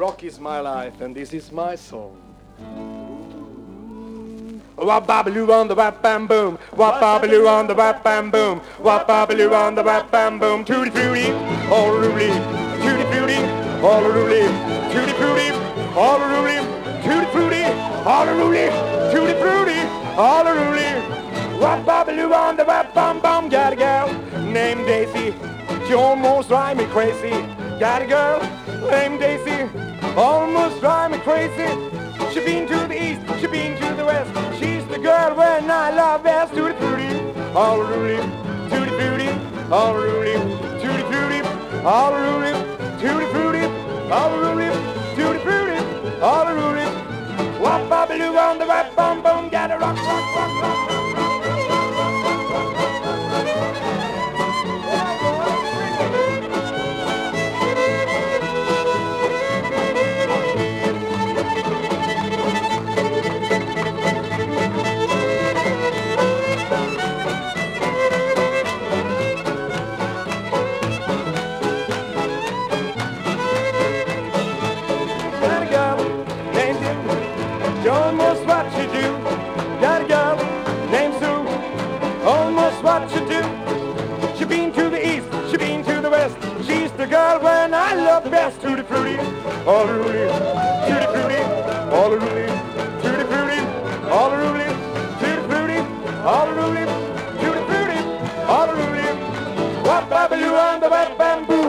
Rock is my life and this is my song. Wap babaloo on the wap bam boom. Wap babaloo on the wap bam boom. Wap babaloo on the wap bam boom. Tutti frutti, all roolly. Tutti frutti, all roolly. Tutti frutti, all roolly. Tutti frutti, all roolly. Tutti frutti, all roolly. Wap on the wap bam bum. Got a girl named Daisy. She almost drive me crazy. Got a girl. Crazy. She been to the east, she been to the west. She's the girl when I love best. Tutti frutti, all roolly. Tutti frutti, all roolly. Tutti frutti, all roolly. Tutti frutti, all roolly. Tutti frutti, all roolly. Wap babaloo on the wap bum bum. Gotta rock, rock, rock, rock. Almost what you do. Got a girl named Sue. Almost what you do. She been to the east, she been to the west. She's the girl when I love best. Tutti frutti, all the ruly. Tutti frutti, all the ruly. Tutti frutti, all the ruly. Tutti frutti, all the ruly. Tutti frutti, all the ruly. Wap babyloo and the wet bamboo.